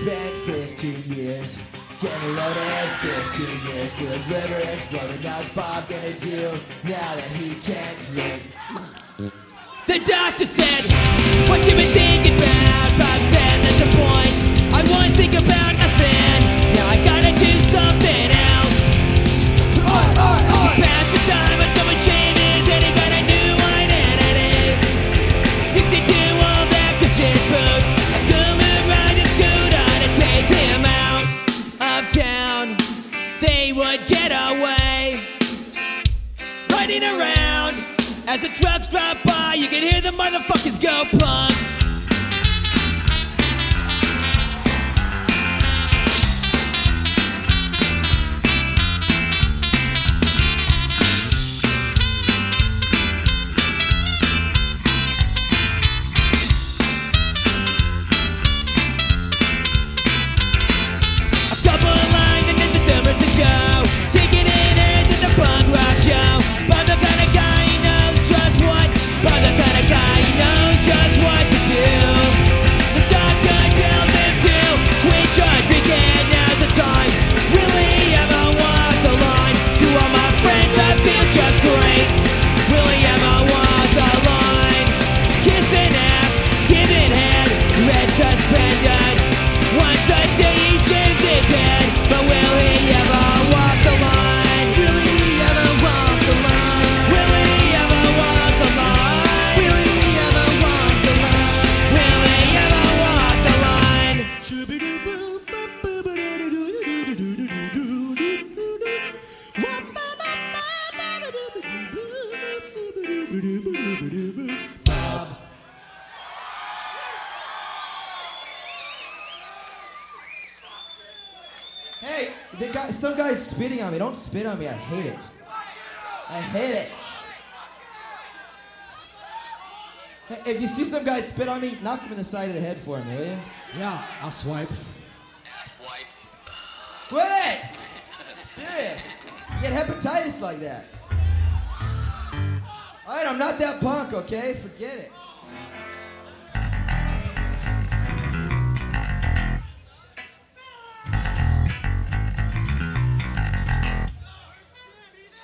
spent 15 years getting loaded 15 years till his liver exploded. Now what's Bob gonna do now that he can't drink? The doctor said, They would get away riding around. As the trucks drop by, you can hear the motherfuckers go punk. Bob. Hey, the guy, some guy's spitting on me. Don't spit on me. I hate it. I hate it. Hey, if you see some guy spit on me, knock him in the side of the head for me, will you? Yeah, I'll swipe. Quit it! Serious. You get hepatitis like that. All right, I'm not that punk, okay? Forget it.